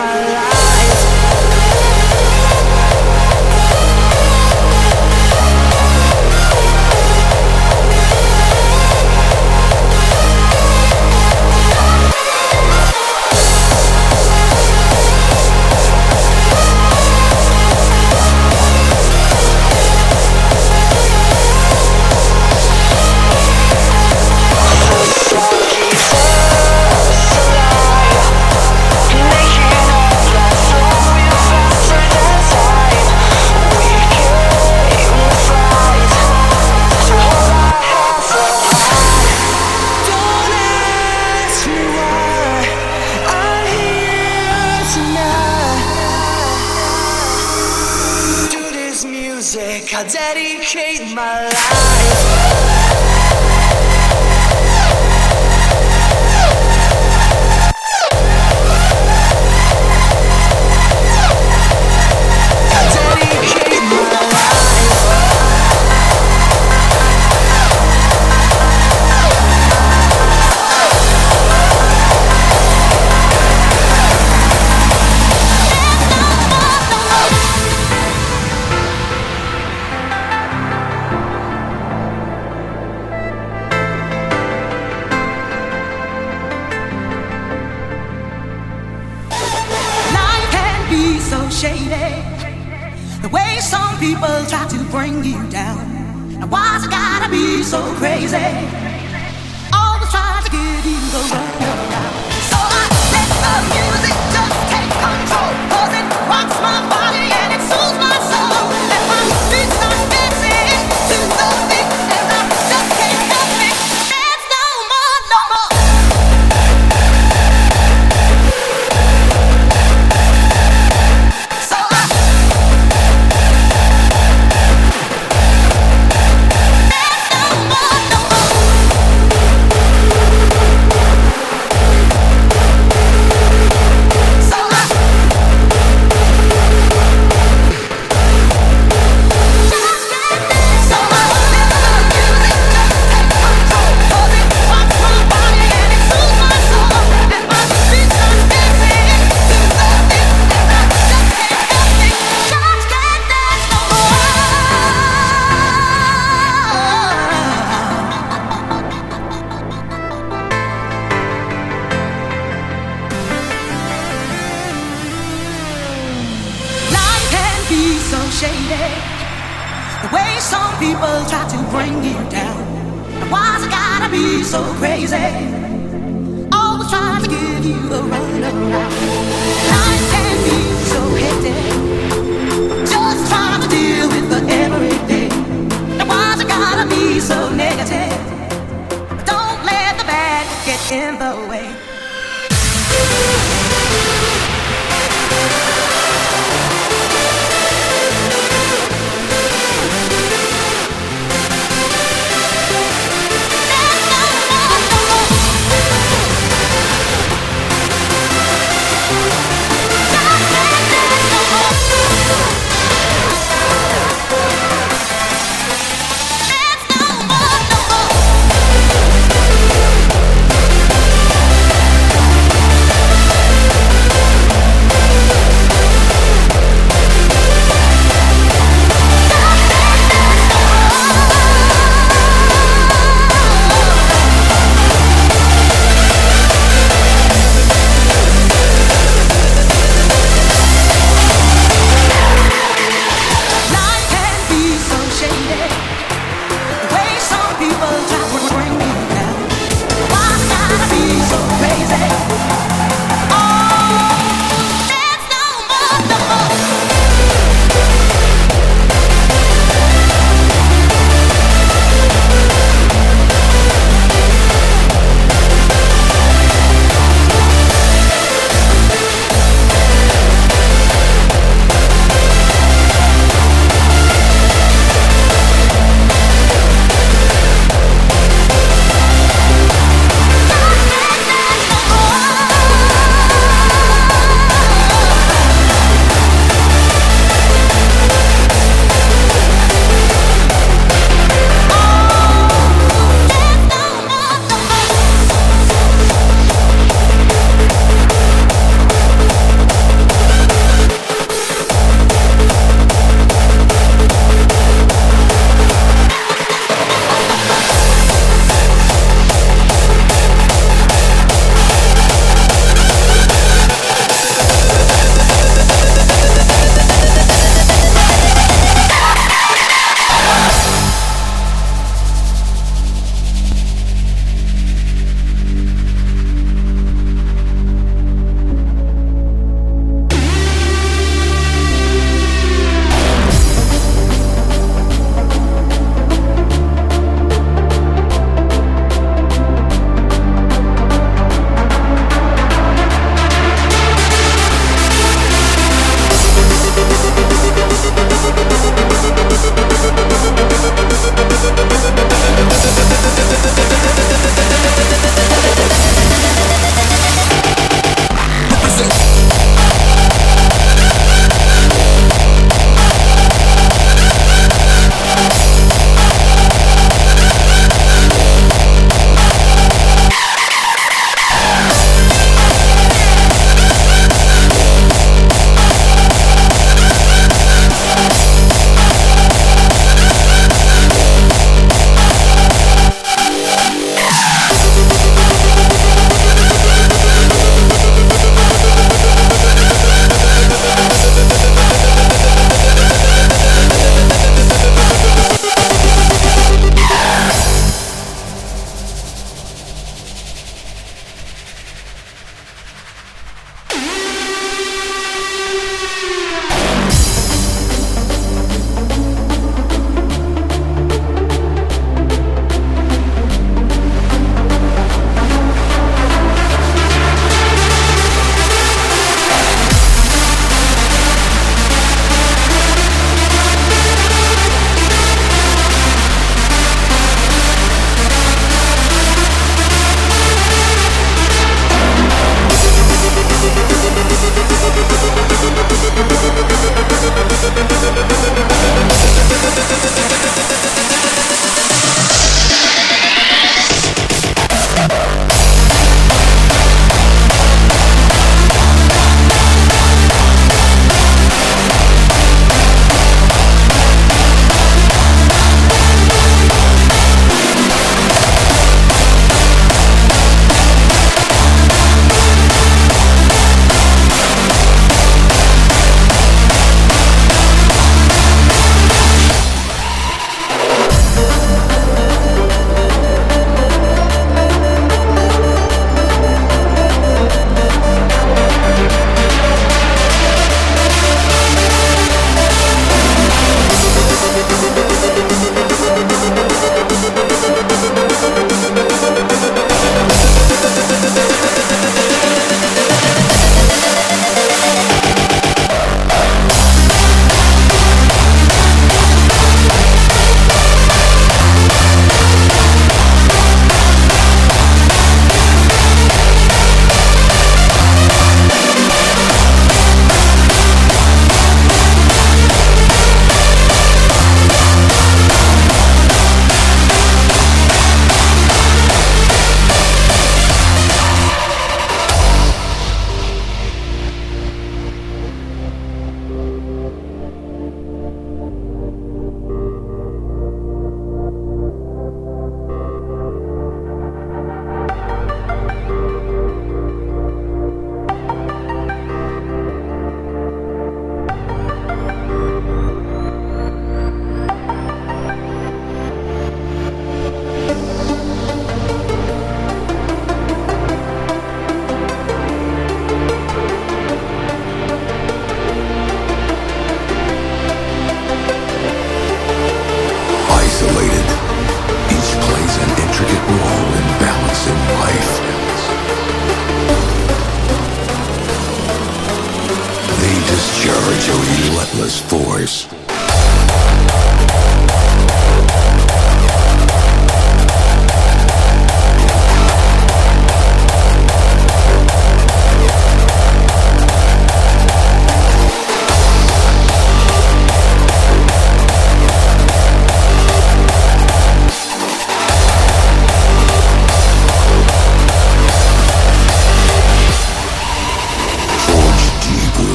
my you down. Now why's it gotta be so crazy? devil tried to bring you down. Why's it gotta be so crazy? Always trying to give you the runaround. Life can be so hectic. Just trying to deal with the everything. And why's it gotta be so negative? Don't let the bad get in the way.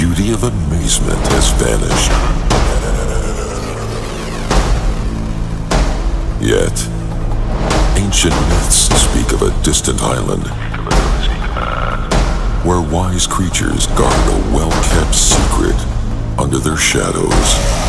beauty of amazement has vanished. Yet, ancient myths speak of a distant island where wise creatures guard a well-kept secret under their shadows.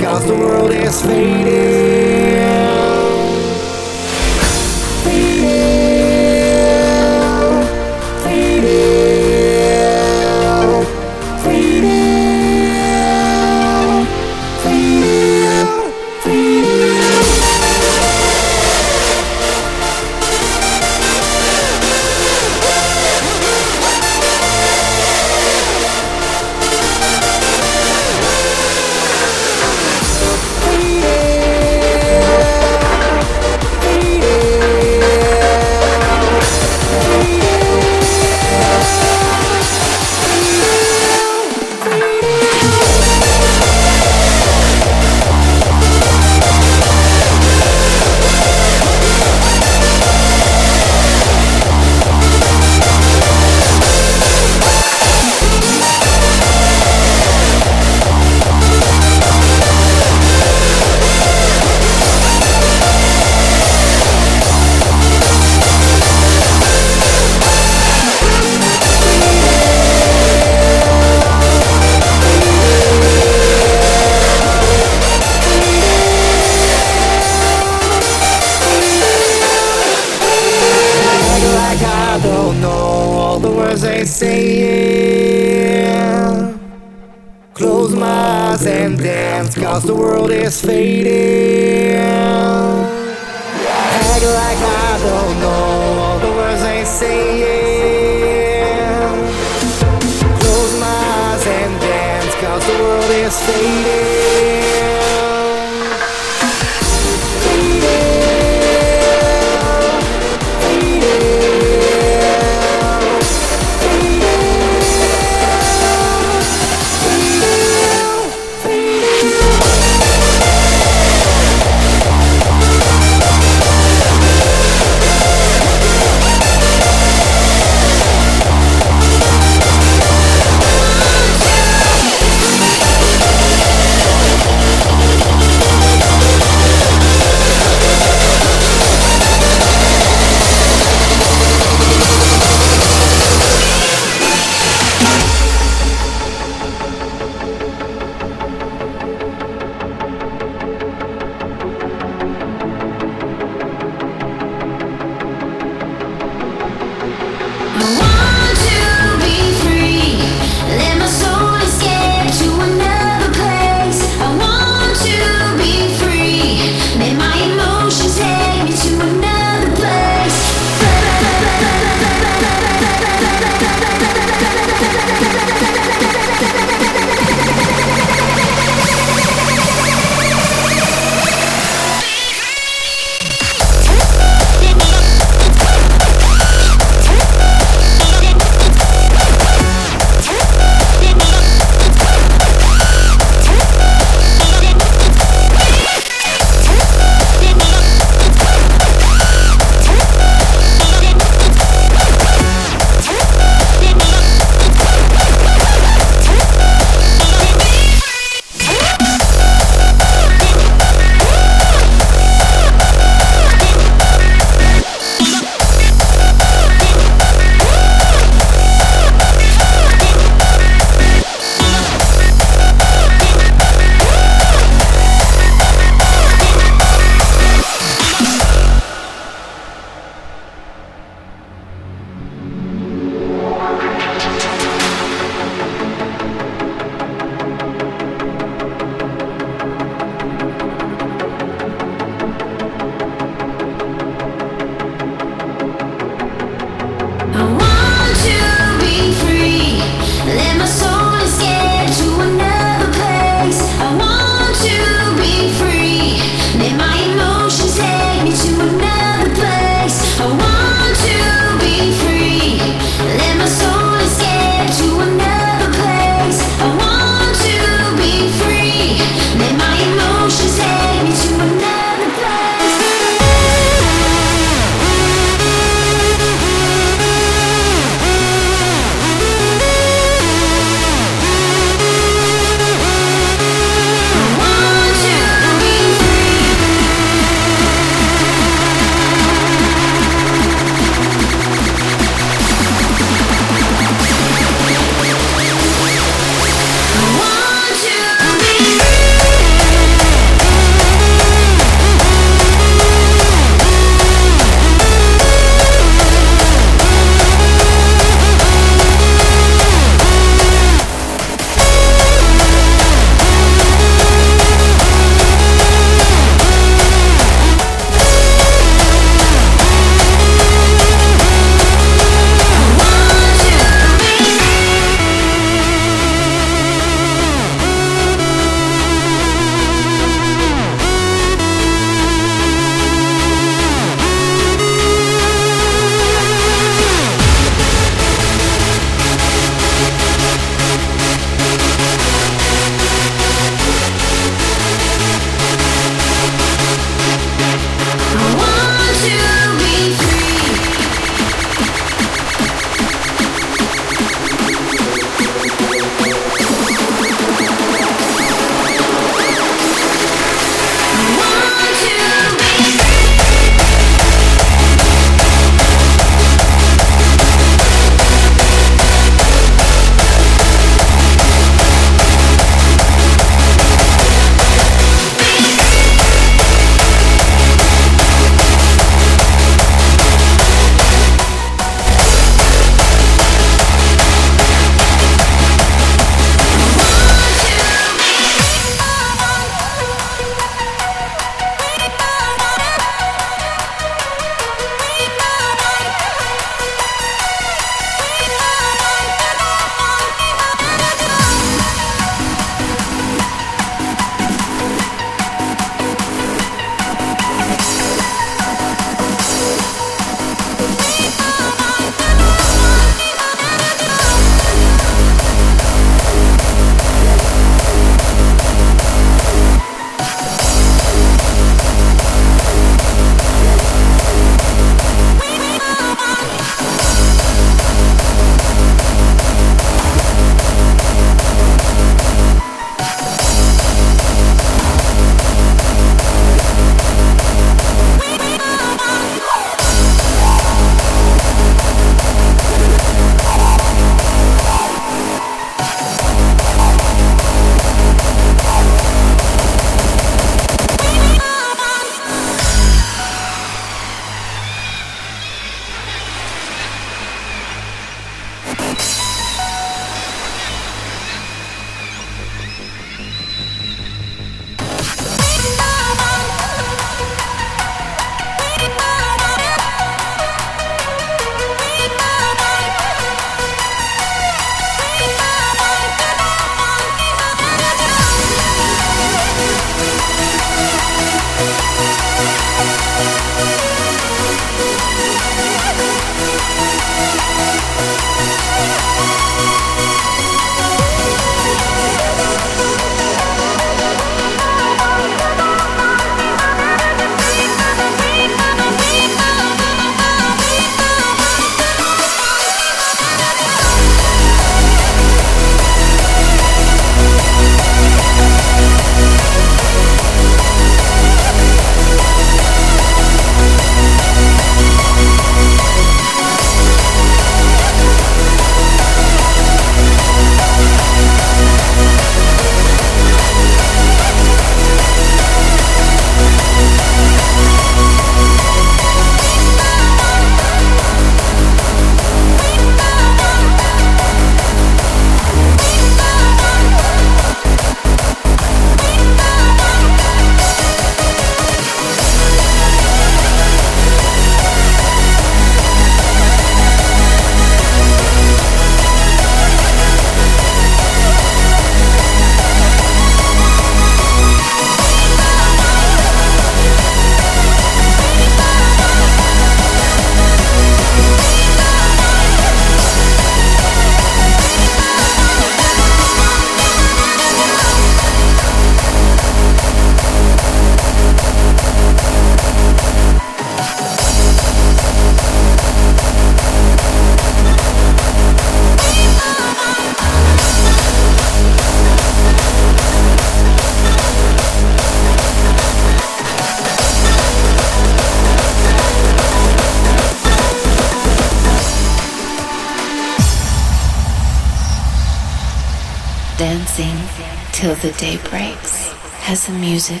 The day breaks as the music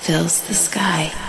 fills the sky.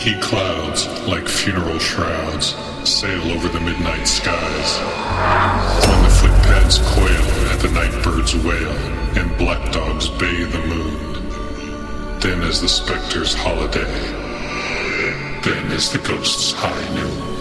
inky clouds, like funeral shrouds, sail over the midnight skies. When the footpads coil at the night bird's wail, and black dogs bay the moon, then is the specter's holiday, then is the ghost's high noon.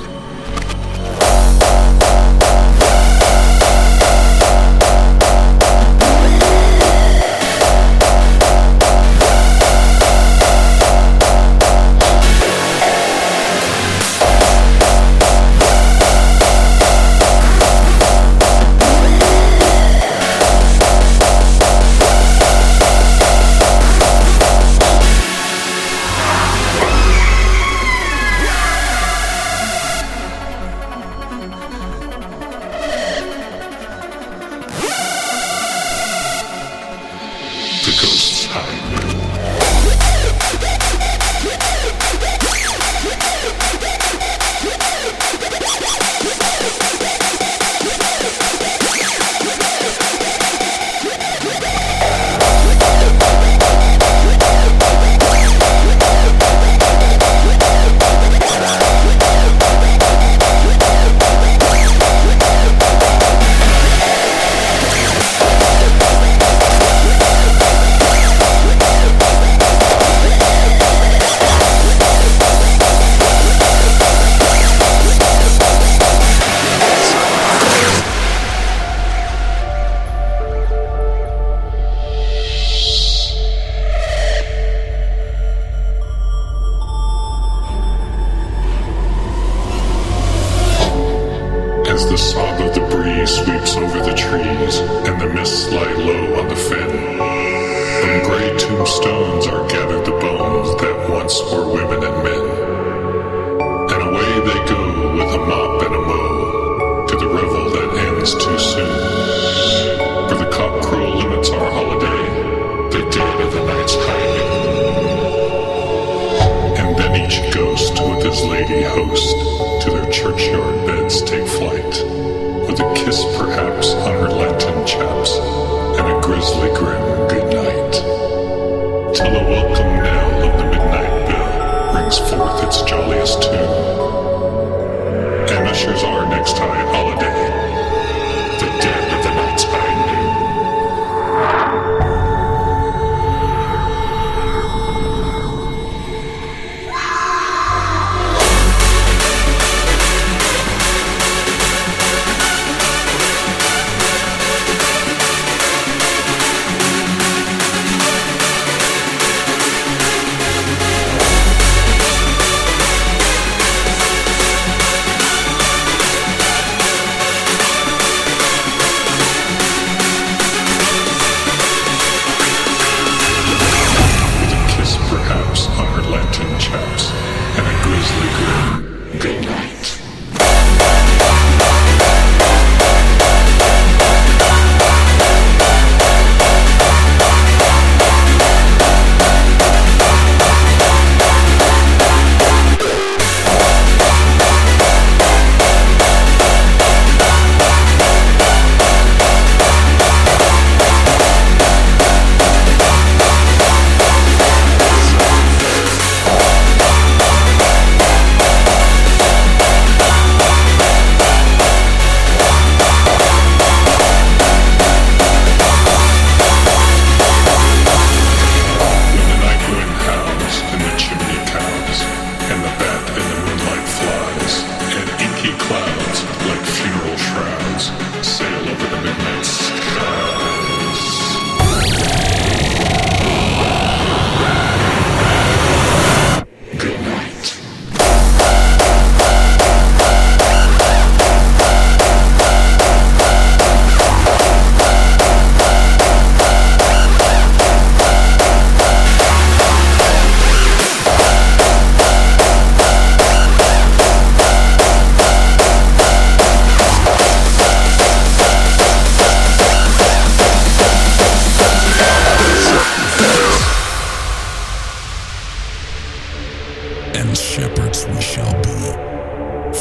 and shepherds we shall be.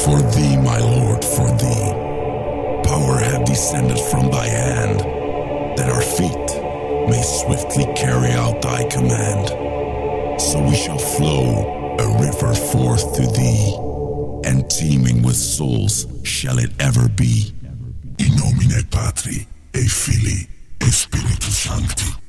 For thee, my Lord, for thee, power hath descended from thy hand, that our feet may swiftly carry out thy command. So we shall flow a river forth to thee, and teeming with souls shall it ever be. In nomine Patri, et Filii, et Spiritus Sancti.